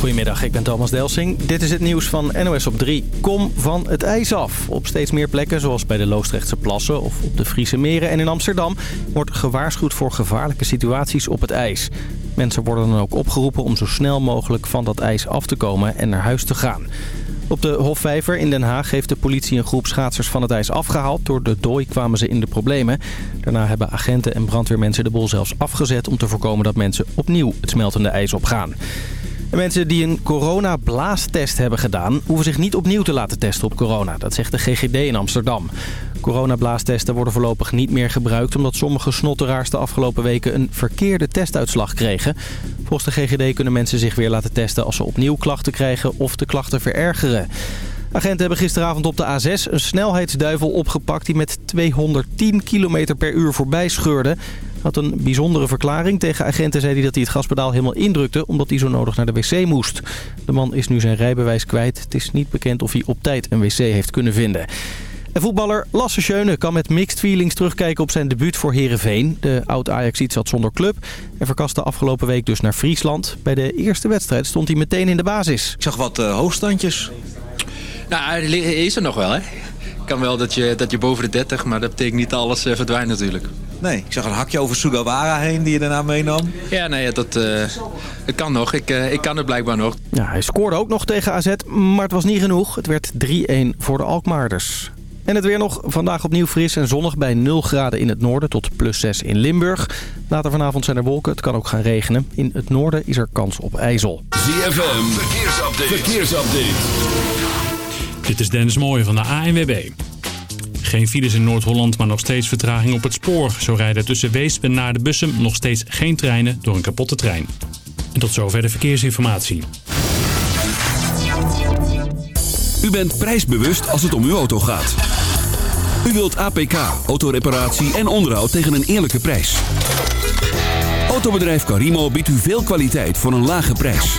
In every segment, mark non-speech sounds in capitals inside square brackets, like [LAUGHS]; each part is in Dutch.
Goedemiddag, ik ben Thomas Delsing. Dit is het nieuws van NOS op 3. Kom van het ijs af. Op steeds meer plekken, zoals bij de Loosdrechtse plassen of op de Friese meren en in Amsterdam... wordt gewaarschuwd voor gevaarlijke situaties op het ijs. Mensen worden dan ook opgeroepen om zo snel mogelijk van dat ijs af te komen en naar huis te gaan. Op de Hofvijver in Den Haag heeft de politie een groep schaatsers van het ijs afgehaald. Door de dooi kwamen ze in de problemen. Daarna hebben agenten en brandweermensen de boel zelfs afgezet... om te voorkomen dat mensen opnieuw het smeltende ijs opgaan. Mensen die een coronablaastest hebben gedaan... hoeven zich niet opnieuw te laten testen op corona. Dat zegt de GGD in Amsterdam. Coronablaastesten worden voorlopig niet meer gebruikt... omdat sommige snotteraars de afgelopen weken een verkeerde testuitslag kregen. Volgens de GGD kunnen mensen zich weer laten testen... als ze opnieuw klachten krijgen of de klachten verergeren. Agenten hebben gisteravond op de A6 een snelheidsduivel opgepakt... die met 210 km per uur voorbij scheurde had een bijzondere verklaring. Tegen agenten zei hij dat hij het gaspedaal helemaal indrukte... omdat hij zo nodig naar de wc moest. De man is nu zijn rijbewijs kwijt. Het is niet bekend of hij op tijd een wc heeft kunnen vinden. En voetballer Lasse Schöne kan met mixed feelings terugkijken op zijn debuut voor Herenveen. De oud-Ajaxiet zat zonder club en verkaste afgelopen week dus naar Friesland. Bij de eerste wedstrijd stond hij meteen in de basis. Ik zag wat uh, hoogstandjes. Nou, is er nog wel, hè? kan wel dat je, dat je boven de 30, maar dat betekent niet alles uh, verdwijnt natuurlijk. Nee, ik zag een hakje over Sugawara heen die je daarna meenam. Ja, nee, dat, uh, het kan nog. Ik, uh, ik kan het blijkbaar nog. Ja, hij scoorde ook nog tegen AZ, maar het was niet genoeg. Het werd 3-1 voor de Alkmaarders. En het weer nog vandaag opnieuw fris en zonnig bij 0 graden in het noorden tot plus 6 in Limburg. Later vanavond zijn er wolken, het kan ook gaan regenen. In het noorden is er kans op ijzel. ZFM, verkeersupdate. verkeersupdate. Dit is Dennis Mooij van de ANWB. Geen files in Noord-Holland, maar nog steeds vertraging op het spoor. Zo rijden tussen Weesp en naar de bussen nog steeds geen treinen door een kapotte trein. En tot zover de verkeersinformatie. U bent prijsbewust als het om uw auto gaat. U wilt APK, autoreparatie en onderhoud tegen een eerlijke prijs. Autobedrijf Carimo biedt u veel kwaliteit voor een lage prijs.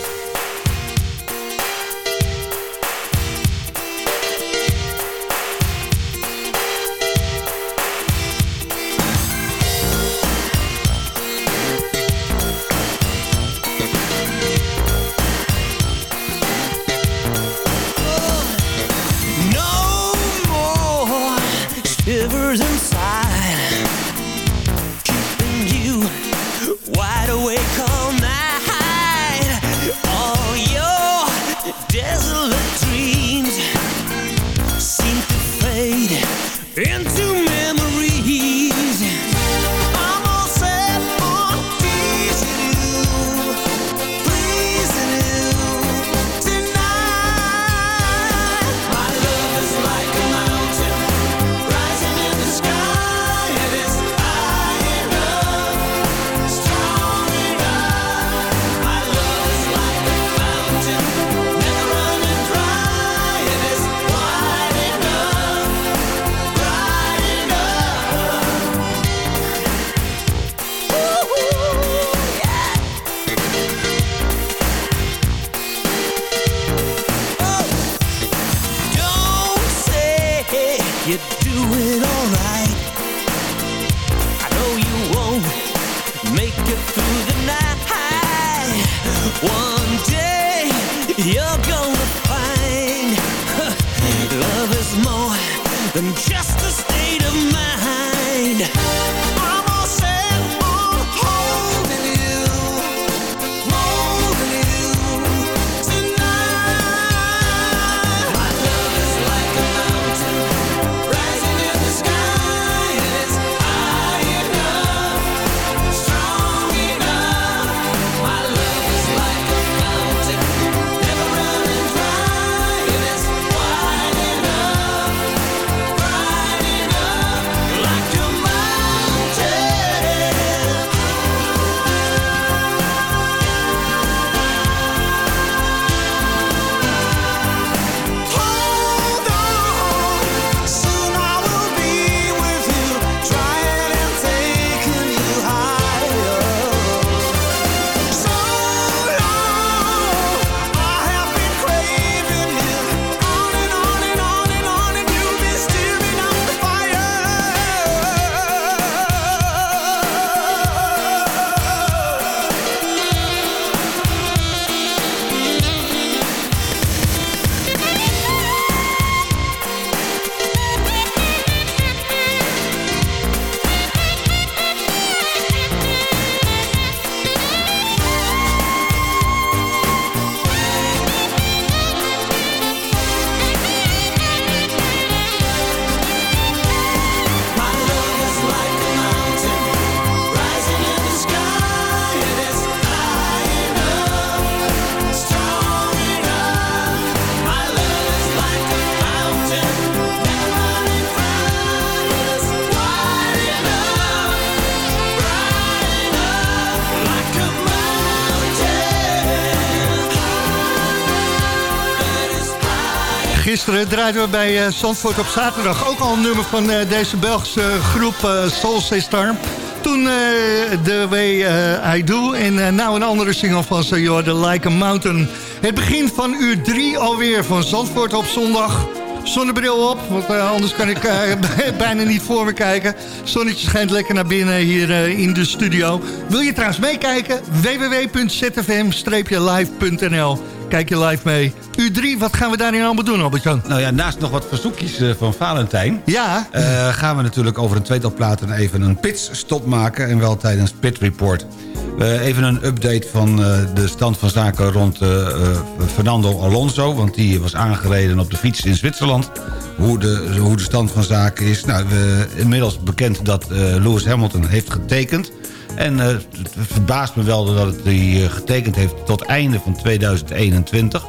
Draaiden we bij eh, Zandvoort op zaterdag ook al een nummer van eh, deze Belgische groep eh, Soul Sister. Toen eh The Way eh, I Do en eh, nou een andere single van ze, The Like a Mountain. Het begin van uur drie alweer van Zandvoort op zondag. Zonnebril op, want eh, anders kan ik eh, [LAUGHS] bijna niet voor me kijken. Zonnetje schijnt lekker naar binnen hier eh, in de studio. Wil je trouwens meekijken? www.zfm-live.nl Kijk je live mee. U3, wat gaan we daarin allemaal doen, Albert-Jan? Nou ja, naast nog wat verzoekjes eh, van Valentijn... Ja, eh, gaan we natuurlijk over een tweetal platen even een pitstop maken... en wel tijdens Pit Report. Even een update van eh, de stand van zaken rond Fernando Alonso... want die was aangereden op de fiets in Zwitserland. Hoe de, hoe de stand van zaken is. Nou, inmiddels bekend dat Lewis Hamilton heeft getekend... En eh, het verbaast me wel dat het hij eh, getekend heeft tot einde van 2021.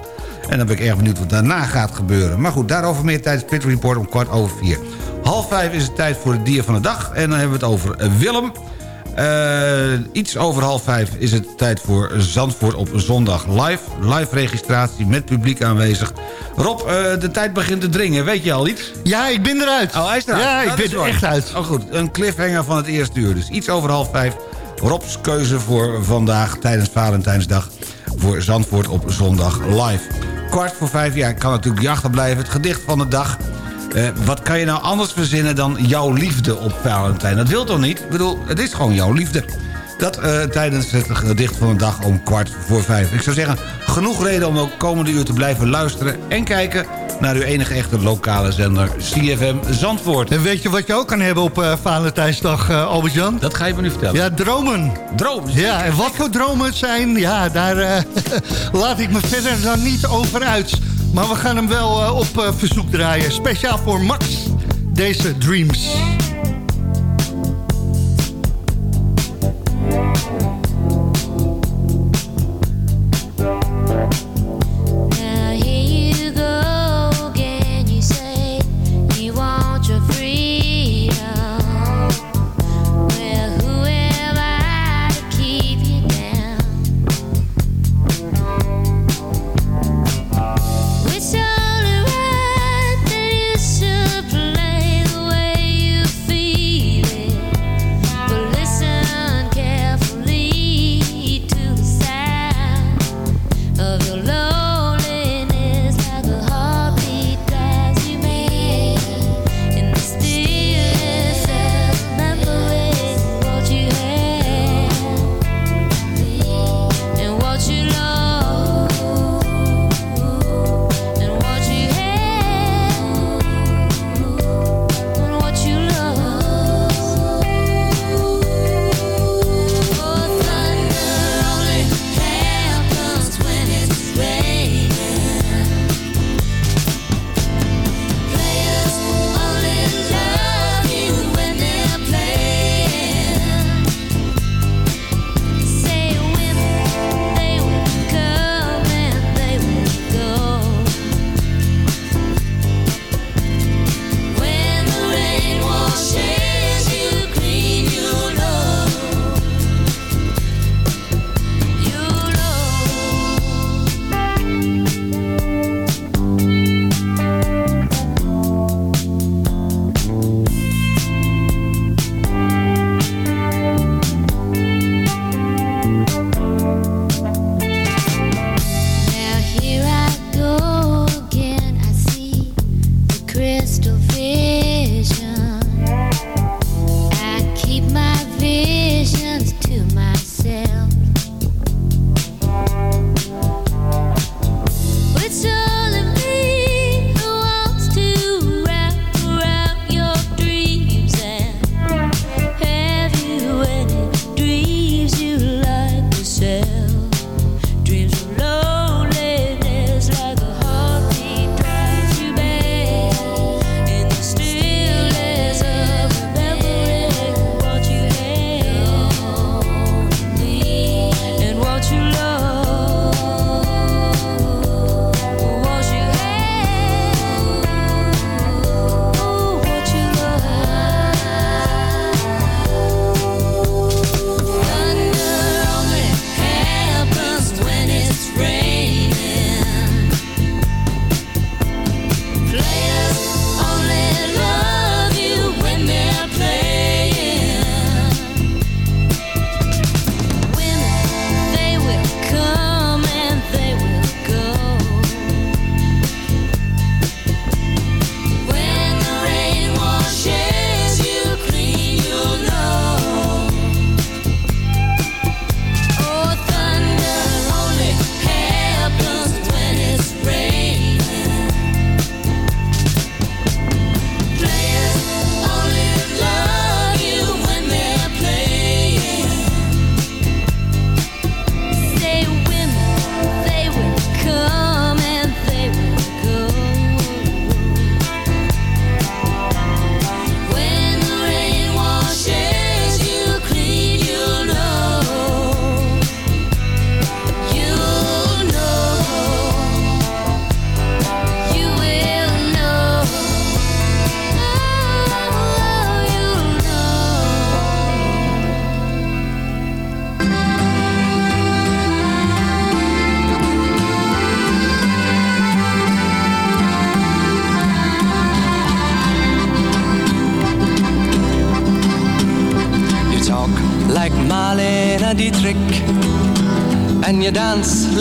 En dan ben ik erg benieuwd wat daarna gaat gebeuren. Maar goed, daarover meer tijdens Pit Report om kwart over vier. Half vijf is het tijd voor het dier van de dag. En dan hebben we het over eh, Willem. Eh, iets over half vijf is het tijd voor Zandvoort op zondag live. Live registratie met publiek aanwezig. Rob, eh, de tijd begint te dringen. Weet je al iets? ja ik ben eruit. Oh, hij is eruit. Ja, ik Dat ben er mooi. echt uit. Oh goed, een cliffhanger van het eerste uur. Dus iets over half vijf. Rob's keuze voor vandaag tijdens Valentijnsdag... voor Zandvoort op zondag live. Kwart voor vijf, ja, ik kan natuurlijk niet achterblijven. Het gedicht van de dag. Eh, wat kan je nou anders verzinnen dan jouw liefde op Valentijn? Dat wil toch niet? Ik bedoel, het is gewoon jouw liefde. Dat eh, tijdens het gedicht van de dag om kwart voor vijf. Ik zou zeggen, genoeg reden om ook komende uur te blijven luisteren... en kijken naar uw enige echte lokale zender CFM Zandvoort. En weet je wat je ook kan hebben op eh, Valentijnsdag, eh, Albert-Jan? Dat ga je me nu vertellen. Ja, dromen. Droom. Ja, en wat voor dromen het zijn, ja, daar [LAUGHS] laat ik me verder dan niet over uit. Maar we gaan hem wel eh, op eh, verzoek draaien. Speciaal voor Max, deze Dreams.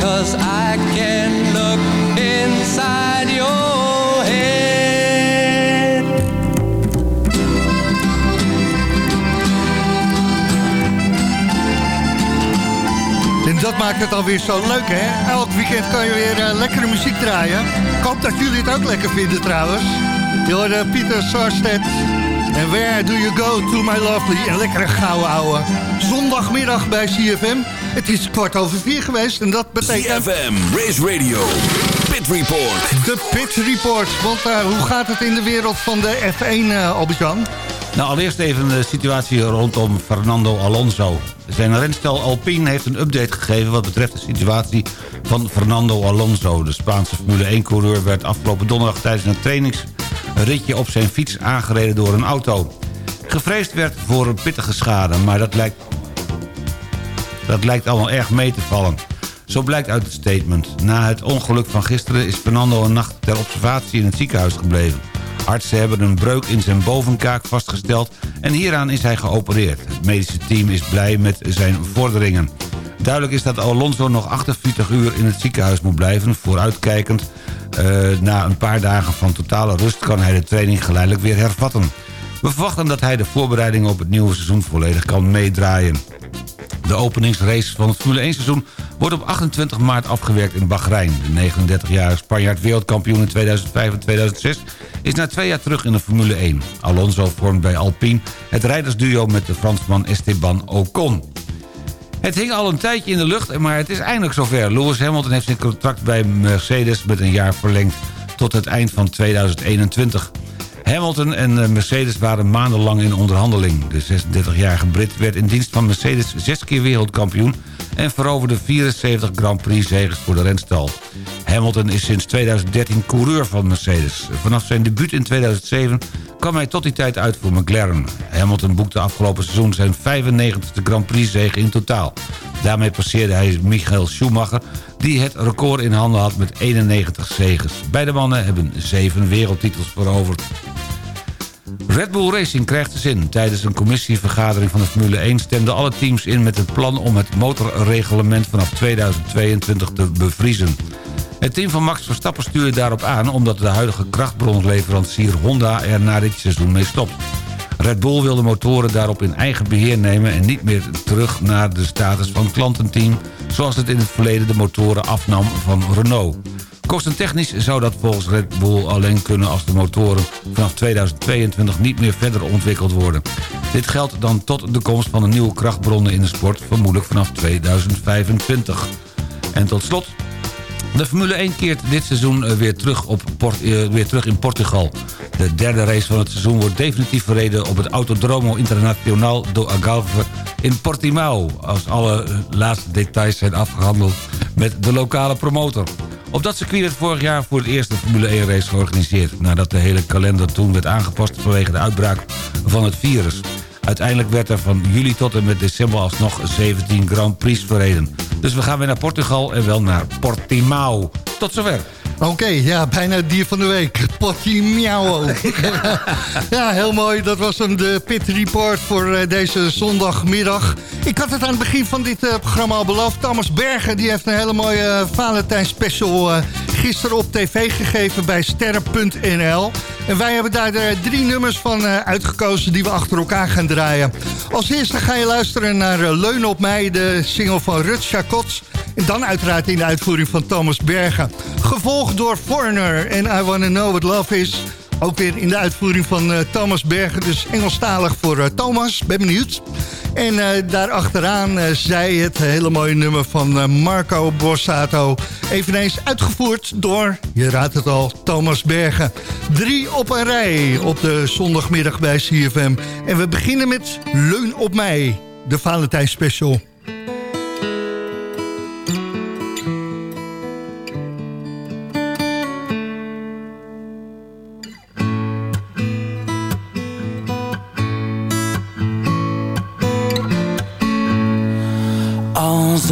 Cause I can look inside your head. En dat maakt het alweer zo leuk, hè? Elk weekend kan je weer eh, lekkere muziek draaien. Ik hoop dat jullie het ook lekker vinden, trouwens. Je hoorde Pieter Sarstedt. En Where Do You Go To My Lovely? Een lekkere gouden ouwe. Zondagmiddag bij CFM. Het is kwart over vier geweest en dat betekent... CFM, Race Radio, Pit Report. De Pit Report. Want eh, hoe gaat het in de wereld van de F1, eh Albert-Jan? Nou, allereerst even de situatie rondom Fernando Alonso. Zijn renstel Alpine heeft een update gegeven... wat betreft de situatie van Fernando Alonso. De Spaanse Formule 1-coureur werd afgelopen donderdag... tijdens een trainingsritje op zijn fiets aangereden door een auto. Gevreesd werd voor een pittige schade, maar dat lijkt, dat lijkt allemaal erg mee te vallen. Zo blijkt uit het statement. Na het ongeluk van gisteren is Fernando een nacht ter observatie in het ziekenhuis gebleven. Artsen hebben een breuk in zijn bovenkaak vastgesteld en hieraan is hij geopereerd. Het medische team is blij met zijn vorderingen. Duidelijk is dat Alonso nog 48 uur in het ziekenhuis moet blijven. Vooruitkijkend, eh, na een paar dagen van totale rust... kan hij de training geleidelijk weer hervatten. We verwachten dat hij de voorbereidingen op het nieuwe seizoen volledig kan meedraaien. De openingsrace van het Formule 1 seizoen wordt op 28 maart afgewerkt in Bahrein. De 39-jarige Spanjaard wereldkampioen in 2005 en 2006 is na twee jaar terug in de Formule 1. Alonso vormt bij Alpine het rijdersduo met de Fransman Esteban Ocon. Het hing al een tijdje in de lucht, maar het is eindelijk zover. Lewis Hamilton heeft zijn contract bij Mercedes met een jaar verlengd tot het eind van 2021. Hamilton en eh, Mercedes waren maandenlang in onderhandeling. De 36-jarige Brit werd in dienst van Mercedes zes keer wereldkampioen... en veroverde 74 Grand Prix-zegens voor de renstal. Hamilton is sinds 2013 coureur van Mercedes. Vanaf zijn debuut in 2007 kwam hij tot die tijd uit voor McLaren. Hamilton boekte afgelopen seizoen zijn 95e Grand Prix-zege in totaal. Daarmee passeerde hij Michael Schumacher... die het record in handen had met 91 zegens. Beide mannen hebben zeven wereldtitels veroverd. Red Bull Racing krijgt de zin. Tijdens een commissievergadering van de Formule 1 stemden alle teams in met het plan om het motorreglement vanaf 2022 te bevriezen. Het team van Max Verstappen stuurde daarop aan omdat de huidige krachtbronleverancier Honda er na dit seizoen mee stopt. Red Bull wil de motoren daarop in eigen beheer nemen en niet meer terug naar de status van klantenteam zoals het in het verleden de motoren afnam van Renault. Kostentechnisch zou dat volgens Red Bull alleen kunnen als de motoren vanaf 2022 niet meer verder ontwikkeld worden. Dit geldt dan tot de komst van de nieuwe krachtbronnen in de sport, vermoedelijk vanaf 2025. En tot slot, de Formule 1 keert dit seizoen eh, weer terug, op eh, weer terug in Portugal. De derde race van het seizoen wordt definitief verreden... op het Autodromo Internacional do Algarve in Portimao... als alle eh, laatste details zijn afgehandeld met de lokale promotor. Op dat circuit werd vorig jaar voor het eerst de Formule 1 race georganiseerd... nadat de hele kalender toen werd aangepast vanwege de uitbraak van het virus. Uiteindelijk werd er van juli tot en met december alsnog 17 Grand Prix verreden. Dus we gaan weer naar Portugal en wel naar Portimao. Tot zover. Oké, ja, bijna het dier van de week. Portimao. [LAUGHS] ja, heel mooi. Dat was hem, de Pit Report voor eh, deze zondagmiddag. Ik had het aan het begin van dit eh, programma al beloofd. Thomas Bergen die heeft een hele mooie uh, Valentijn special eh, gisteren op tv gegeven bij sterren.nl. En wij hebben daar drie nummers van eh, uitgekozen die we achter elkaar gaan draaien. Als eerste ga je luisteren naar eh, Leun op mij, de single van Rut Chacots. En dan uiteraard in de uitvoering van Thomas Bergen. Door Foreigner en I Wanna Know What Love Is. Ook weer in de uitvoering van eh, Thomas Bergen. Dus Engelstalig voor eh, Thomas. Ben benieuwd. En eh daarachteraan zij het hele mooie nummer van Marco Borsato. Eveneens uitgevoerd door, je raadt het al, Thomas Bergen. Drie op een rij op de zondagmiddag bij CFM. En we beginnen met Leun op mij. De Valentijn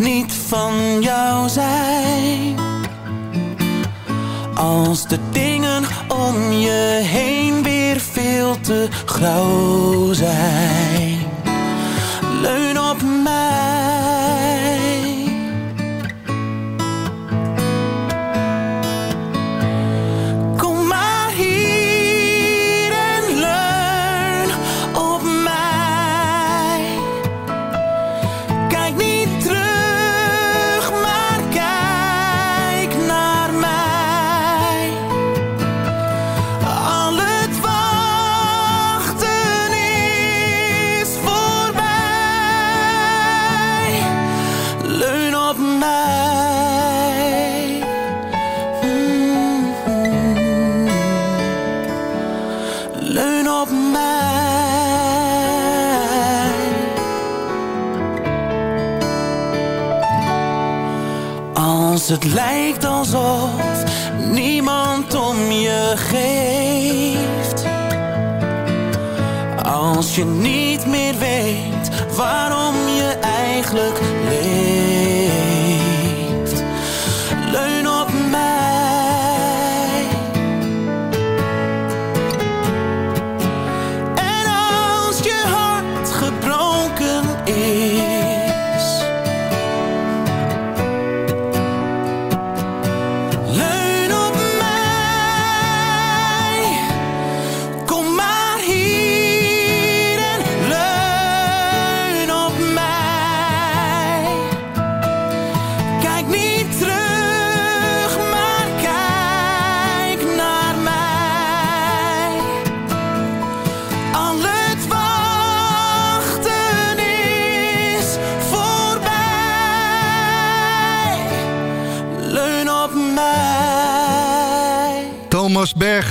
niet van jou zijn. Als de dingen om je heen weer veel te grauw zijn. Als je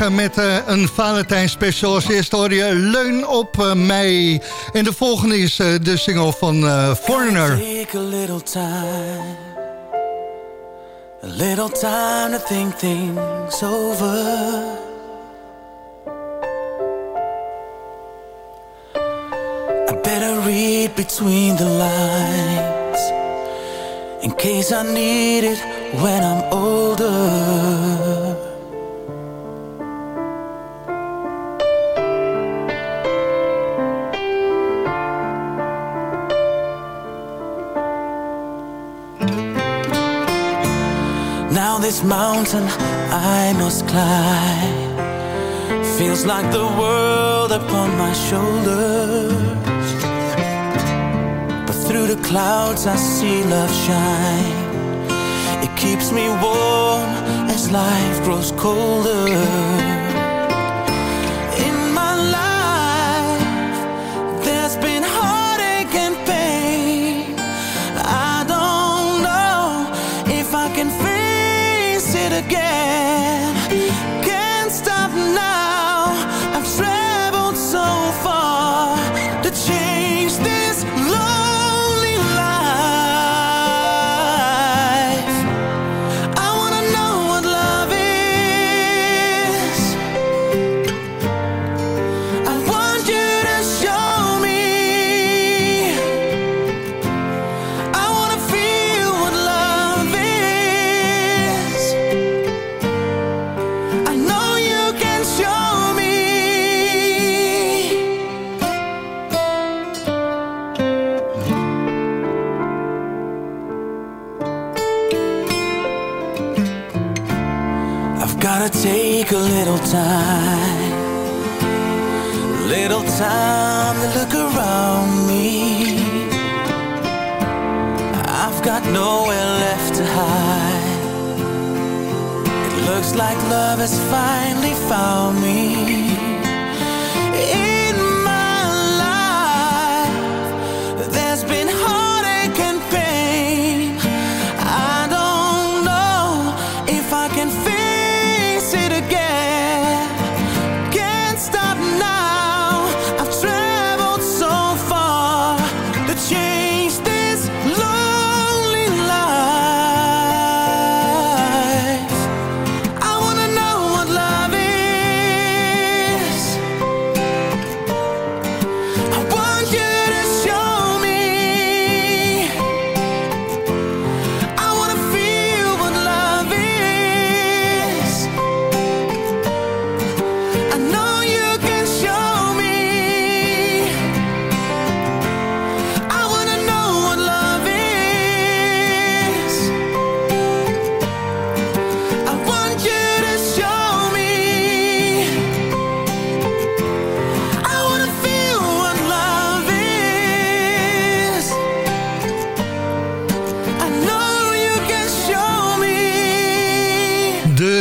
Met eh, een Valentijn special. Als eerste hoor je Leun op eh, mij. En de volgende is eh, de single van Foreigner. Take a little time. A little time to think things over. I better read between the lines. In case I need it when I'm older. This mountain I must climb. Feels like the world upon my shoulders. But through the clouds I see love shine. It keeps me warm as life grows colder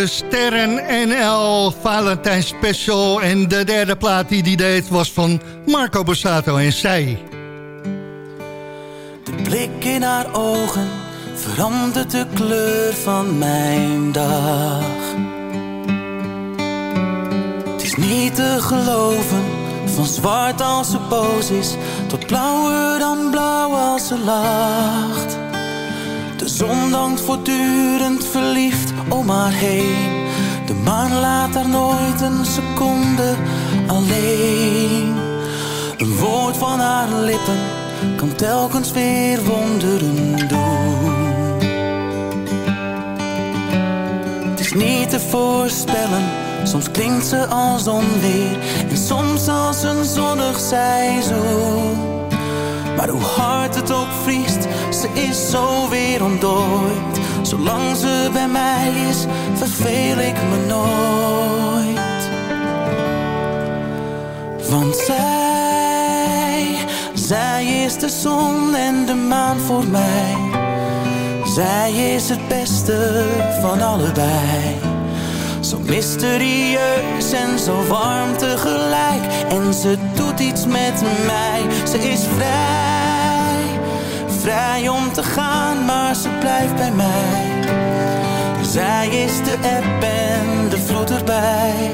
Sterren NL Valentijn Special. En de derde plaat die die deed was van Marco Borsato en zij. De blik in haar ogen verandert de kleur van mijn dag. Het is niet te geloven, van zwart als ze boos is, tot blauwer dan blauw als ze lacht. De zon dankt voortdurend verliefd om haar heen. De maan laat haar nooit een seconde alleen. Een woord van haar lippen kan telkens weer wonderen doen. Het is niet te voorspellen, soms klinkt ze als onweer en soms als een zonnig seizoen. Maar hoe hard het ook vriest, ze is zo weer ontdooid. Zolang ze bij mij is, verveel ik me nooit. Want zij, zij is de zon en de maan voor mij. Zij is het beste van allebei. Zo mysterieus en zo warm tegelijk. En ze doet iets met mij. Ze is vrij, vrij om te gaan, maar ze blijft bij mij. Zij is de app en de vloed erbij.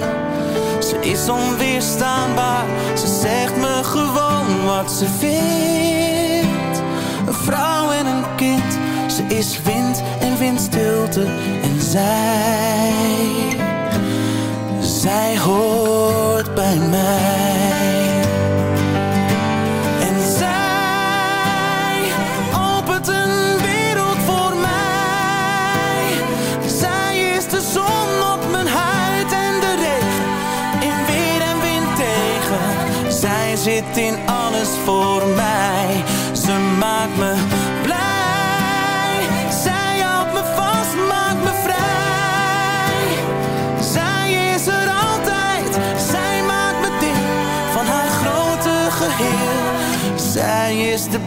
Ze is onweerstaanbaar, ze zegt me gewoon wat ze vindt. Een vrouw en een kind, ze is wind en windstilte. En zij,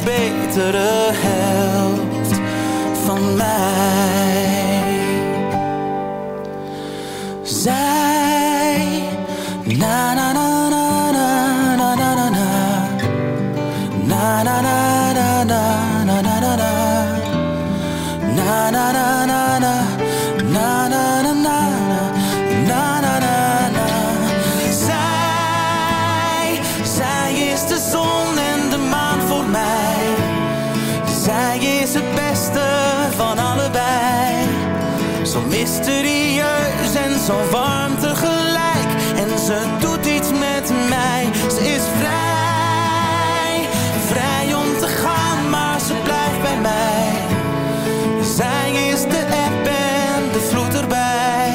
betere helft van mij. Mysterieus en zo warm tegelijk. En ze doet iets met mij. Ze is vrij, vrij om te gaan, maar ze blijft bij mij. Zij is de app en de vloed erbij.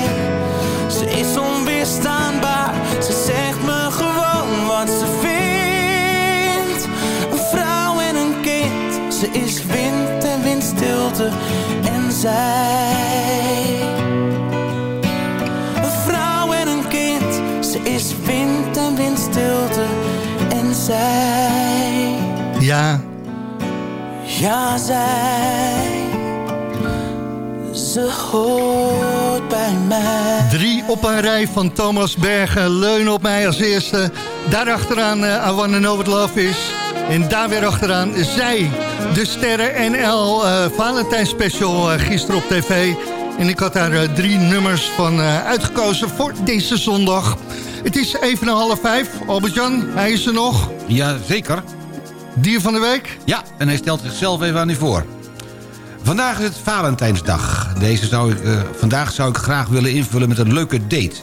Ze is onweerstaanbaar, ze zegt me gewoon wat ze vindt. Een vrouw en een kind, ze is wind en windstilte. En zij, en zij, Ja, ja zij, ze hoort bij mij. drie op een rij van Thomas Bergen. Leun op mij als eerste. Daarachteraan uh, I Wanna Know What Love Is. En daar weer achteraan zij, de Sterren NL eh Valentijn Special eh, gisteren op tv. En ik had daar eh, drie nummers van eh, uitgekozen voor deze zondag. Het is even een half vijf. Albert-Jan, hij is er nog. Ja, zeker. Dier van de week? Ja, en hij stelt zichzelf even aan u voor. Vandaag is het Valentijnsdag. Deze zou ik, eh, vandaag zou ik graag willen invullen met een leuke date.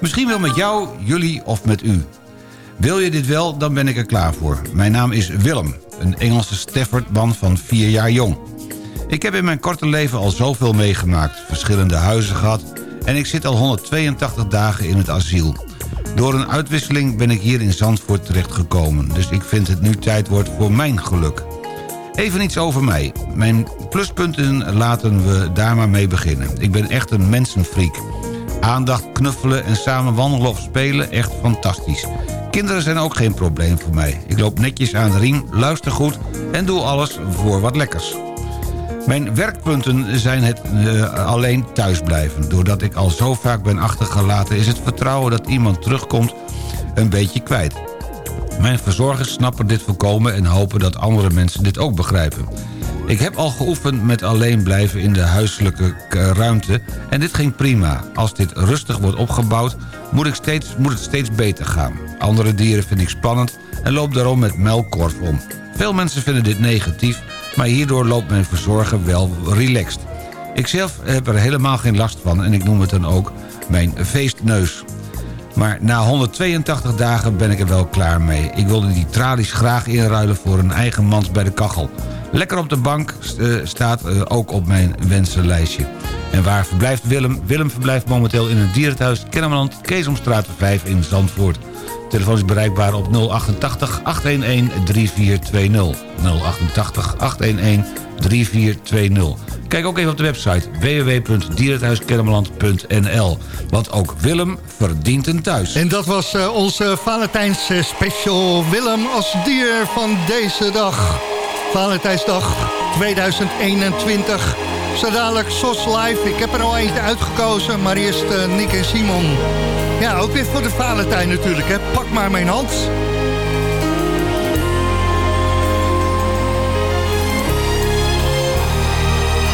Misschien wel met jou, jullie of met u. Wil je dit wel, dan ben ik er klaar voor. Mijn naam is Willem, een Engelse Stafford-man van vier jaar jong. Ik heb in mijn korte leven al zoveel meegemaakt, verschillende huizen gehad... en ik zit al 182 dagen in het asiel. Door een uitwisseling ben ik hier in Zandvoort terechtgekomen... dus ik vind het nu tijd wordt voor mijn geluk. Even iets over mij. Mijn pluspunten laten we daar maar mee beginnen. Ik ben echt een mensenfreak. Aandacht, knuffelen en samen wandelen of spelen, echt fantastisch. Kinderen zijn ook geen probleem voor mij. Ik loop netjes aan de riem, luister goed en doe alles voor wat lekkers. Mijn werkpunten zijn het eh, alleen thuisblijven. Doordat ik al zo vaak ben achtergelaten... is het vertrouwen dat iemand terugkomt een beetje kwijt. Mijn verzorgers snappen dit voorkomen... en hopen dat andere mensen dit ook begrijpen. Ik heb al geoefend met alleen blijven in de huiselijke ruimte... en dit ging prima. Als dit rustig wordt opgebouwd, moet, steeds, moet het steeds beter gaan. Andere dieren vind ik spannend en loop daarom met melkkorf om. Veel mensen vinden dit negatief, maar hierdoor loopt mijn verzorger wel relaxed. Ikzelf heb er helemaal geen last van en ik noem het dan ook mijn feestneus. Maar na 182 dagen ben ik er wel klaar mee. Ik wilde die tralies graag inruilen voor een eigen mans bij de kachel. Lekker op de bank eh, staat eh, ook op mijn wensenlijstje. En waar verblijft Willem? Willem verblijft momenteel in het dierenthuis Kennemerland... Keesomstraat 5 in Zandvoort. Telefoon is bereikbaar op 088 811 3420. 088 811 3420. Kijk ook even op de website www.dierenthuiskennemerland.nl. Want ook Willem verdient een thuis. En dat was eh, onze Valentijns eh, special Willem als dier van deze dag. Valentijnsdag 2021. Zo dadelijk SOS Live. Ik heb er al eentje uitgekozen, maar eerst eh, Nick en Simon. Ja, ook weer voor de Valentijn natuurlijk. Hè. Pak maar mijn hand.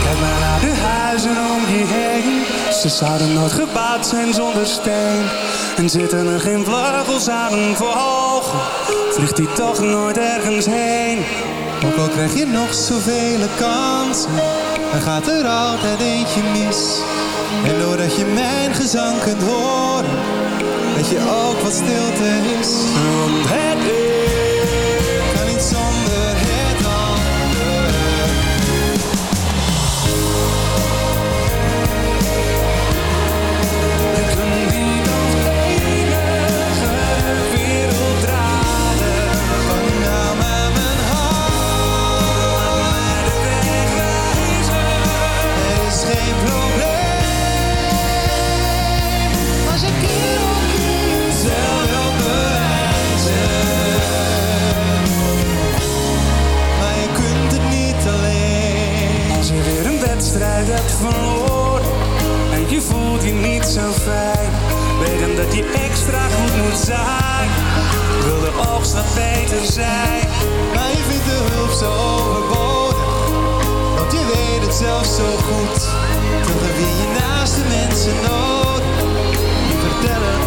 Kijk maar naar de huizen om je heen. Ze zouden nooit gebouwd zijn zonder steen. En zitten er geen vleugels aan hun vogel, vliegt hij toch nooit ergens heen. Ook al krijg je nog zoveel kansen, dan gaat er altijd eentje mis. En doordat je mijn gezang kunt horen, weet je ook wat stilte is. Want het ik en je voelt je niet zo fijn, weten dat je extra goed moet zijn. Wil de wat beter zijn, Maar je vindt de hulp zo overbodig. Want je weet het zelf zo goed. Toch heb je je naaste mensen nodig? Vertellen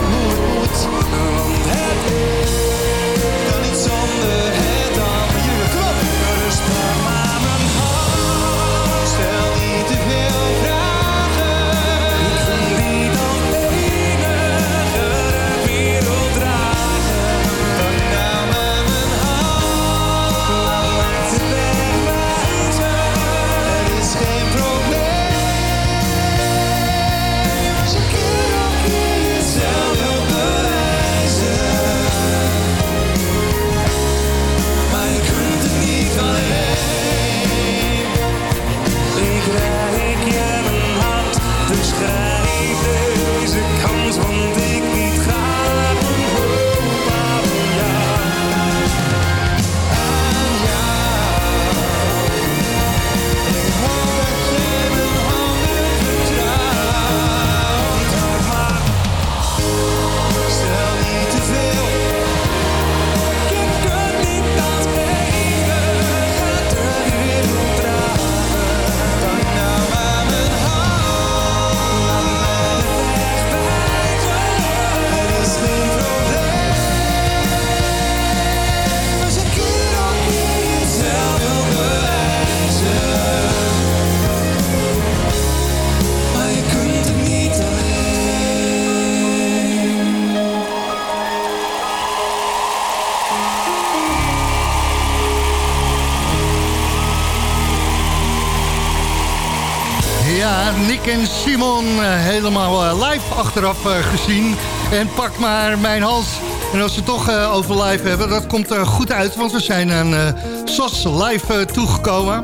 Nick en Simon eh, helemaal eh, live achteraf eh, gezien. En pak maar mijn hand. En als we het toch over live hebben, dat komt er goed uit. Want we zijn aan SOS live toegekomen.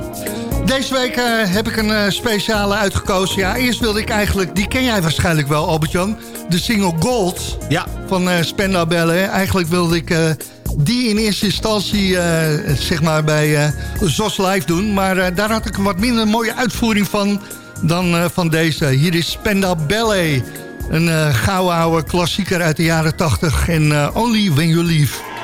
Deze week heb ik een speciale uitgekozen. Ja, eerst wilde ik eigenlijk, die ken jij waarschijnlijk wel, Albert-Jan. De single Gold Ja, van Spenda Bellen. Eigenlijk wilde ik die in eerste instantie zeg maar bij eh ZOS Live doen. Maar daar had ik een wat minder mooie uitvoering van dan eh, van deze. Hier is Spenda Ballet. Een eh gouden oude klassieker uit de jaren 80. En eh, Only When You Leave.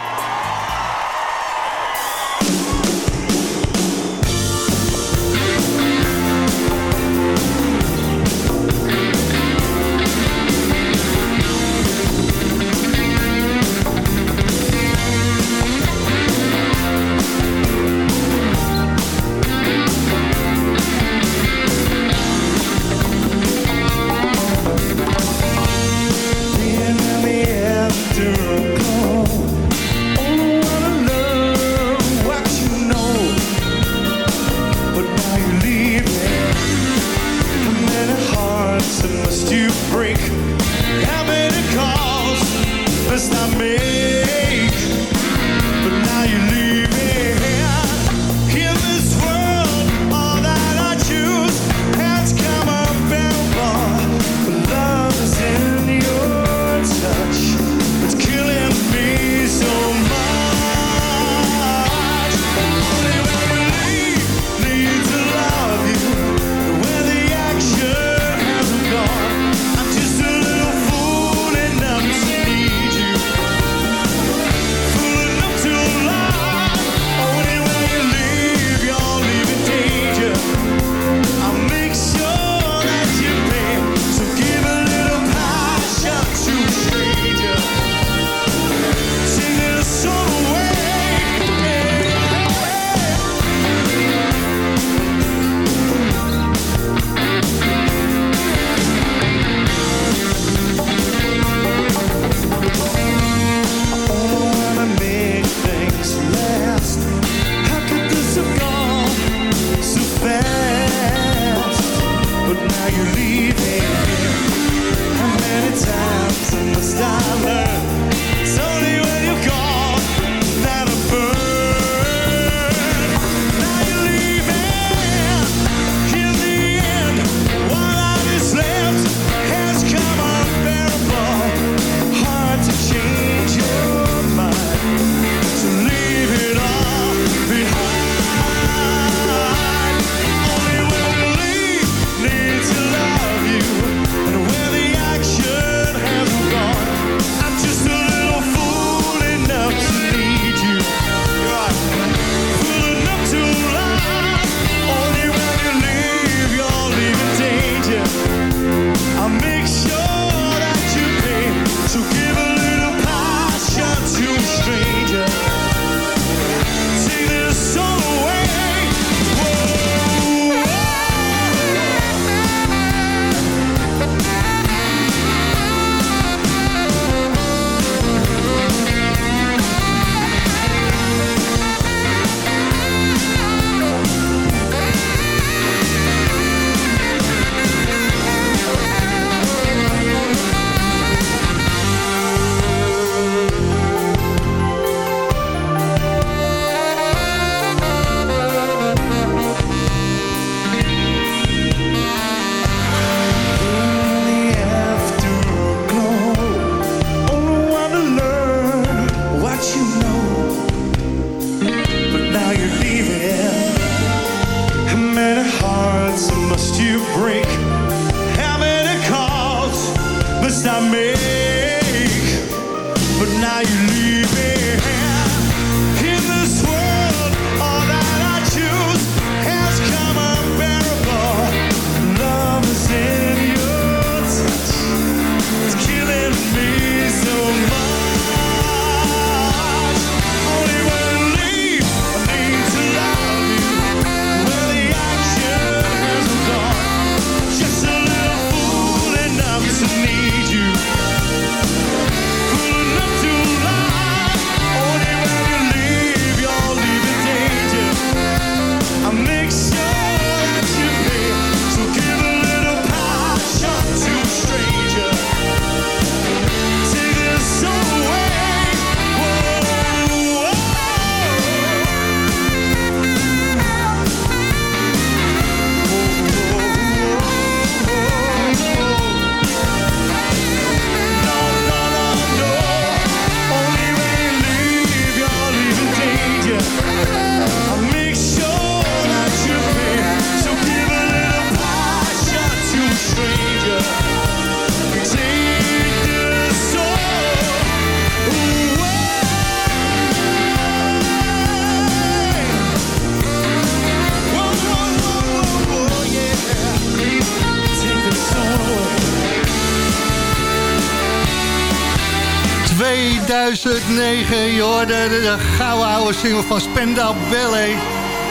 2009. Je hoorde de, de, gouden oude single van Spenda Ballet.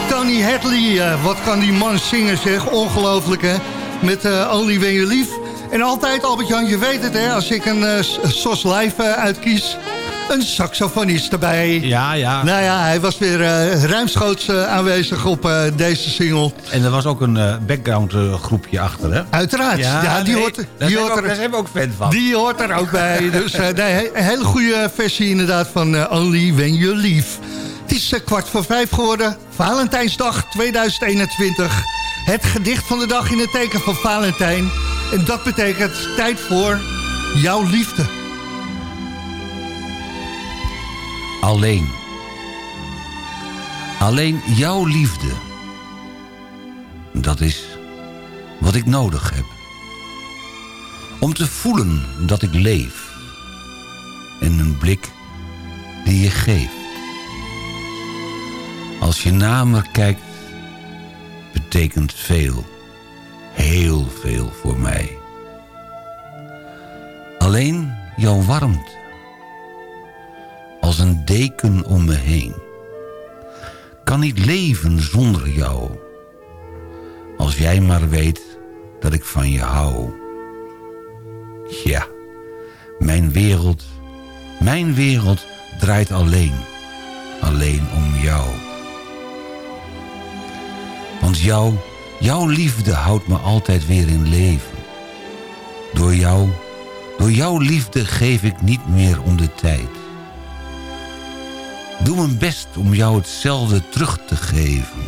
Tony Hadley, eh, wat kan die man zingen zeg. Ongelooflijk hè. Met eh, Only When You Lief. En altijd Albert-Jan, je weet het hè. Als ik een eh, SOS Live uitkies een saxofonist erbij. Ja, ja. Nou ja, hij was weer eh, ruimschoots eh, aanwezig op eh, deze single. En er was ook een background groepje achter, hè? Uiteraard. Ja, die nee, hoort, die hoort ook- er, daar zijn we ook fan van. Die hoort er ook bij. [LAUGHS] Dus nee, een hele goede versie inderdaad van Only When You Leave. Het is kwart voor vijf geworden. Valentijnsdag 2021. Het gedicht van de dag in het teken van Valentijn. En dat betekent tijd voor jouw liefde. Alleen. Alleen jouw liefde. Dat is wat ik nodig heb. Om te voelen dat ik leef. En een blik die je geeft. Als je naar me kijkt, betekent veel. Heel veel voor mij. Alleen jouw warmte als een deken om me heen. Kan niet leven zonder jou. Als jij maar weet dat ik van je hou. Ja, mijn wereld, mijn wereld draait alleen, alleen om jou. Want jou, jouw liefde houdt me altijd weer in leven. Door jou, door jouw liefde geef ik niet meer om de tijd. Doe mijn best om jou hetzelfde terug te geven.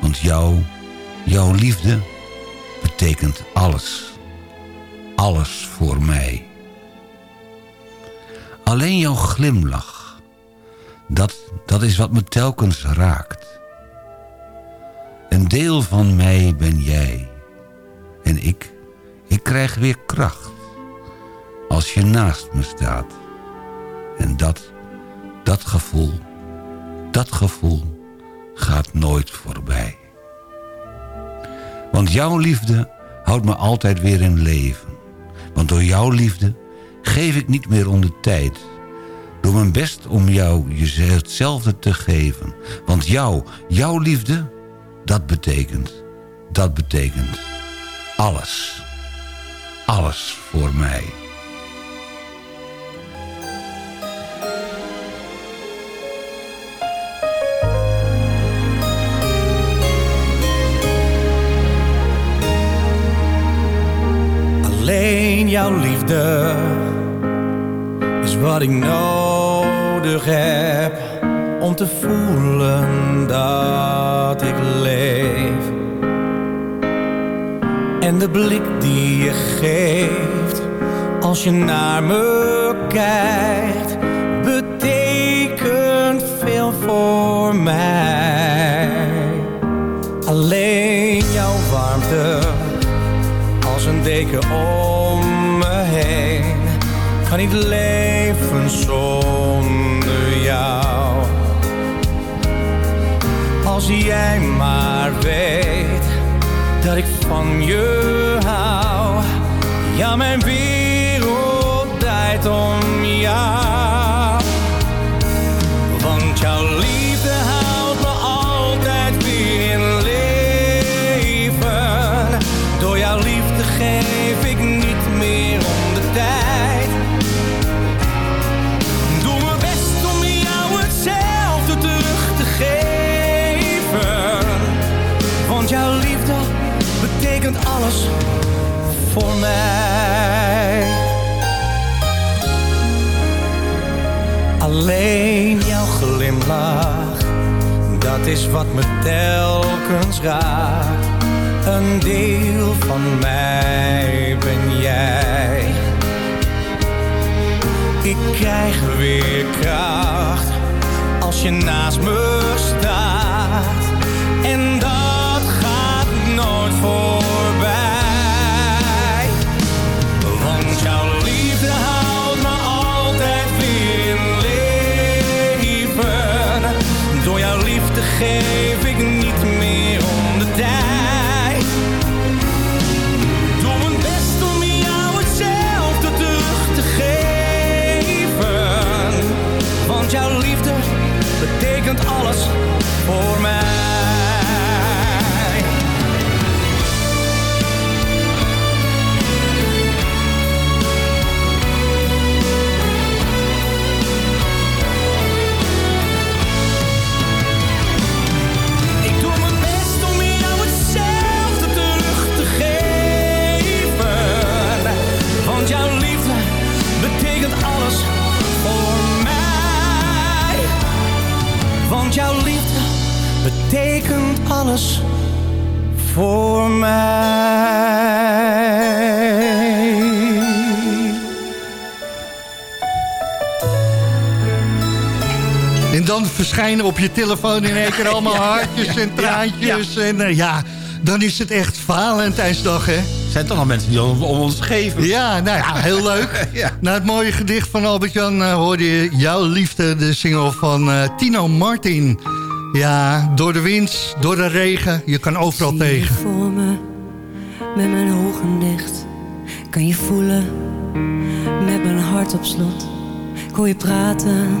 Want jou, jouw liefde, betekent alles. Alles voor mij. Alleen jouw glimlach, dat, dat is wat me telkens raakt. Een deel van mij ben jij. En ik, ik krijg weer kracht. Als je naast me staat. En dat dat gevoel, dat gevoel gaat nooit voorbij. Want jouw liefde houdt me altijd weer in leven. Want door jouw liefde geef ik niet meer om de tijd. Doe mijn best om jou je hetzelfde te geven. Want jou, jouw liefde, dat betekent, dat betekent alles. Alles voor mij. Alleen jouw liefde is wat ik nodig heb om te voelen dat ik leef. En de blik die je geeft als je naar me kijkt, betekent veel voor mij. Alleen jouw warmte als een deken heen. Kan niet leven zonder jou. Als jij maar weet dat ik van je hou. Ja, mijn wereld draait om jou. Is wat me telkens raakt. Een deel van mij ben jij. Ik krijg weer kracht als je naast me voor mij. Op je telefoon in één keer [LAUGHS] allemaal hartjes en traantjes. En eh, ja, dan is het echt Valentijnsdag, hè? zijn toch nog mensen die om, om ons geven. Ja, nou ja, heel leuk. [LAUGHS] Na het mooie gedicht van Albert-Jan eh, hoorde je Jouw Liefde, de single van eh, Tino Martin. Ja, door de wind, door de regen, je kan overal Zie je tegen. voor me, met mijn ogen dicht. Kan je voelen, met mijn hart op slot. Ik hoor je praten,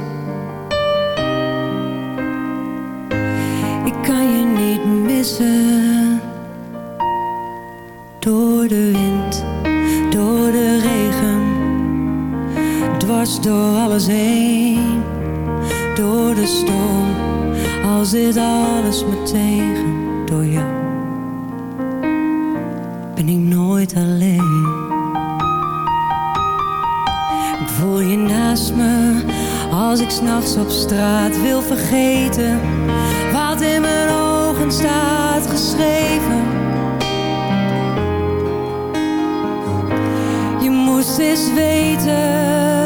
Straat wil vergeten wat in mijn ogen staat geschreven. Je moest eens weten.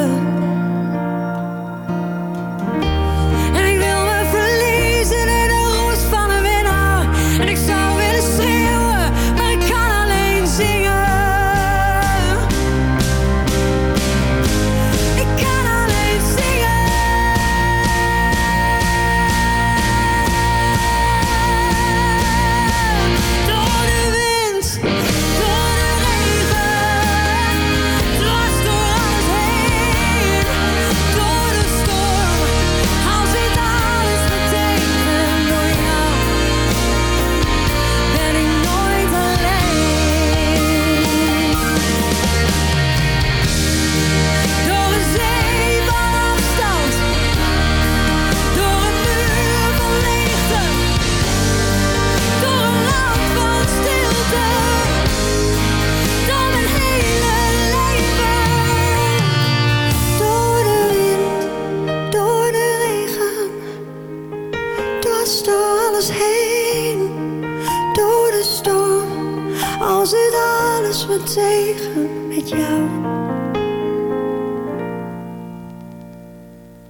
Met jou.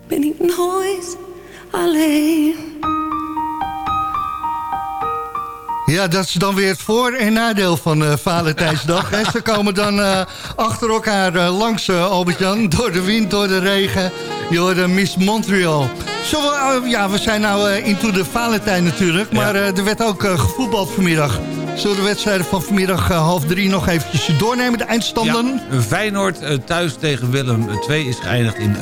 Ben ik nooit alleen. Ja, dat is dan weer het voor- en nadeel van eh Valentijnsdag. hè. Ze komen dan eh, achter elkaar eh, langs, Albert-Jan. Door de wind, door de regen. Je hoorde Miss Montreal. Zo, ja, we zijn nou eh, into de Valentijn natuurlijk. Maar eh, er werd ook eh, gevoetbald vanmiddag. Zullen we de wedstrijden van vanmiddag eh, half drie nog eventjes doornemen? De eindstanden? Ja, Feyenoord eh, thuis tegen Willem II is geëindigd in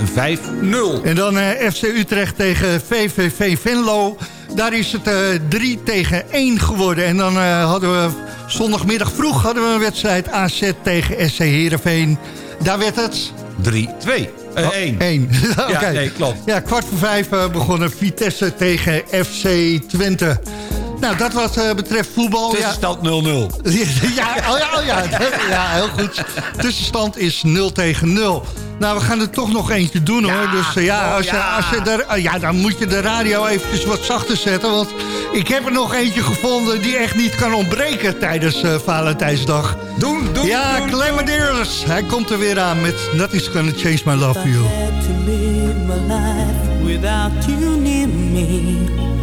5-0. En dan eh, FC Utrecht tegen VVV Venlo. Daar is het eh 3 tegen 1 geworden. En dan hadden we zondagmiddag vroeg hadden we een wedstrijd AZ tegen SC Heerenveen. Daar werd het... 3-2. Eh 1. 1. [LAUGHS] Ja, nee, klopt. Ja, kwart voor vijf begonnen Vitesse tegen FC Twente. Nou, dat wat eh, betreft voetbal... ja. Tussenstand 0-0. [LAUGHS] Ja, oh ja, oh ja, [LAUGHS] ja, heel goed. Tussenstand is 0 tegen 0. Nou, we gaan er toch nog eentje doen hoor. Dus eh, ja, oh als je, ja. als je er, eh, ja, dan moet je de radio eventjes wat zachter zetten. Want ik heb er nog eentje gevonden die echt niet kan ontbreken tijdens eh, Valentijnsdag. Doen, doen, Ja, doen, Clemadeers. Hij komt er weer aan met Nothing's Gonna Change My Love For You. to live my life without you near me.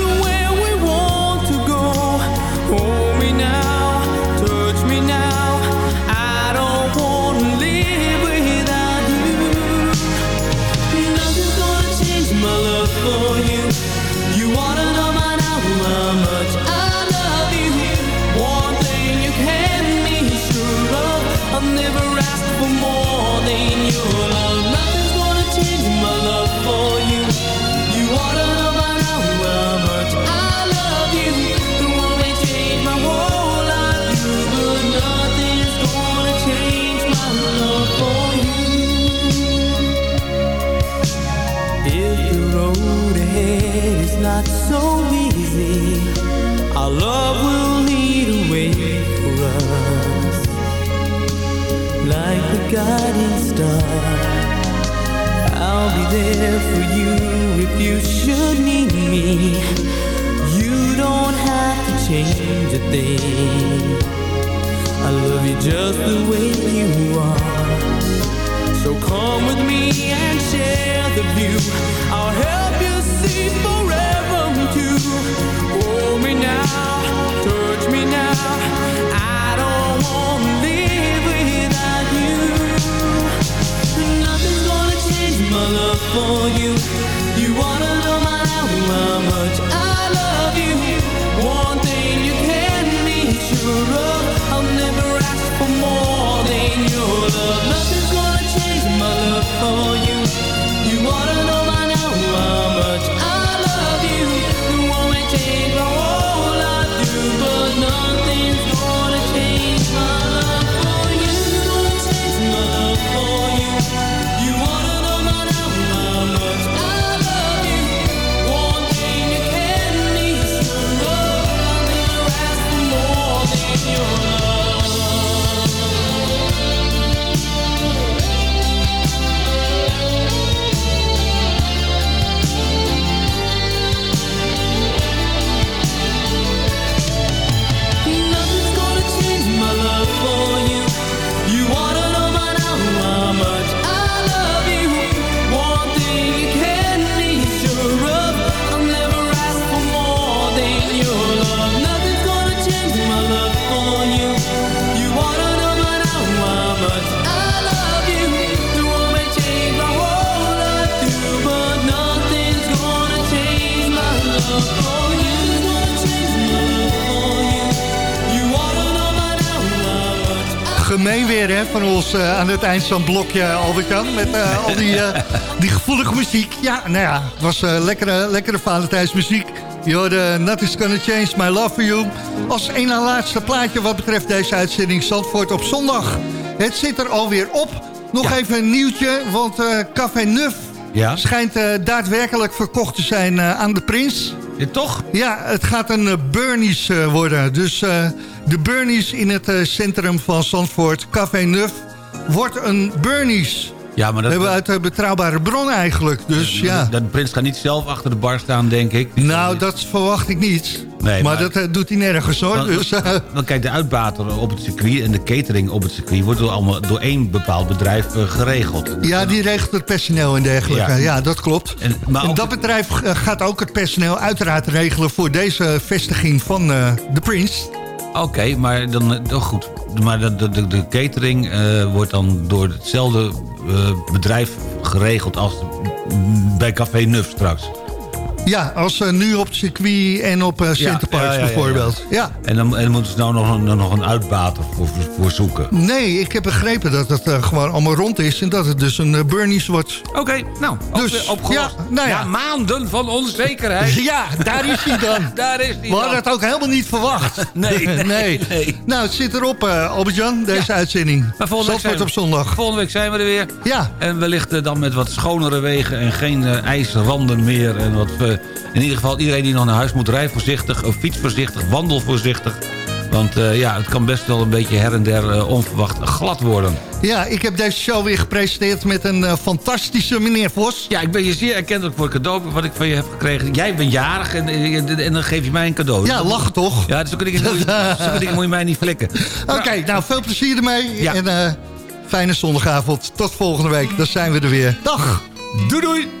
Hold me now, Hè, van ons eh, aan het eind zo'n blokje, Albert-Jan. Met eh, al die, eh, die gevoelige muziek. Ja, nou ja, het was lekkere, lekkere Valentijnsmuziek. Je hoorde Nothing's Gonna Change My Love For You. Als een na laatste plaatje wat betreft deze uitzending Zandvoort op zondag. Het zit er alweer op. Nog even een nieuwtje, want Café Nuf Ja? schijnt daadwerkelijk verkocht te zijn aan de Prins. Ja, toch? Ja, het gaat een eh, Burnies eh, worden. Dus eh, de Burnies in het centrum van Zandvoort, Café Nuf, wordt een Burnies. Ja, maar dat, We hebben uit betrouwbare bronnen eigenlijk. Dus ja. dat, de prins gaat niet zelf achter de bar staan, denk ik. Nou, dat verwacht ik niet. Nee, maar, maar- dat eh, doet hij nergens hoor. Dan, Dus, eh, [LAUGHS] dan kijk, de uitbater op het circuit en de catering op het circuit... wordt door, allemaal, door één bepaald bedrijf eh, geregeld. ja, die regelt het personeel en dergelijke. Ja, Ja. dat klopt. En, maar En ook- dat bedrijf gaat ook het personeel uiteraard regelen... voor deze vestiging van de Prins. Oké, maar dan eh, oh, goed. Maar de, de, de, catering eh, wordt dan door hetzelfde eh, bedrijf geregeld als bij Café Nuf straks. Ja, als eh, nu op het circuit en op uh, Centerparks ja, ja, ja, ja. bijvoorbeeld. Ja. En dan, en dan moeten ze nou nog een, nog een uitbater voor, voor zoeken. Nee, ik heb begrepen dat het eh, gewoon allemaal rond is... en dat het dus een uh, Burnies wordt. Oké, nou, dus, opgelost. Ja, nou ja. Na maanden van onzekerheid. [LAUGHS] Ja, daar is hij dan. [LAUGHS] Daar is hij We dan. hadden het ook helemaal niet verwacht. [LAUGHS] Nee, nee, nee. Nou, het zit erop, uh, Albert-Jan, deze uitzending. Maar volgende week, zijn Zandvoort we, op zondag. volgende week zijn we er weer. Ja. En wellicht eh, dan met wat schonere wegen en geen eh, ijsranden meer. En wat, eh, in ieder geval iedereen die nog naar huis moet, rij voorzichtig. Fiets voorzichtig, wandel voorzichtig. Want eh, ja, het kan best wel een beetje her en der eh, onverwacht glad worden. Ja, ik heb deze show weer gepresenteerd met een uh, fantastische meneer Vos. Ja, ik ben je zeer erkentelijk voor het cadeau wat ik van je heb gekregen. Jij bent jarig en, en, en dan geef je mij een cadeau. Ja, lach toch? Ja, dus dingen, zulke dingen moet je mij niet flikken. Oké, okay, nou veel plezier ermee. Ja. En fijne zondagavond. Tot volgende week. Dan zijn we er weer. Dag. Doei doei.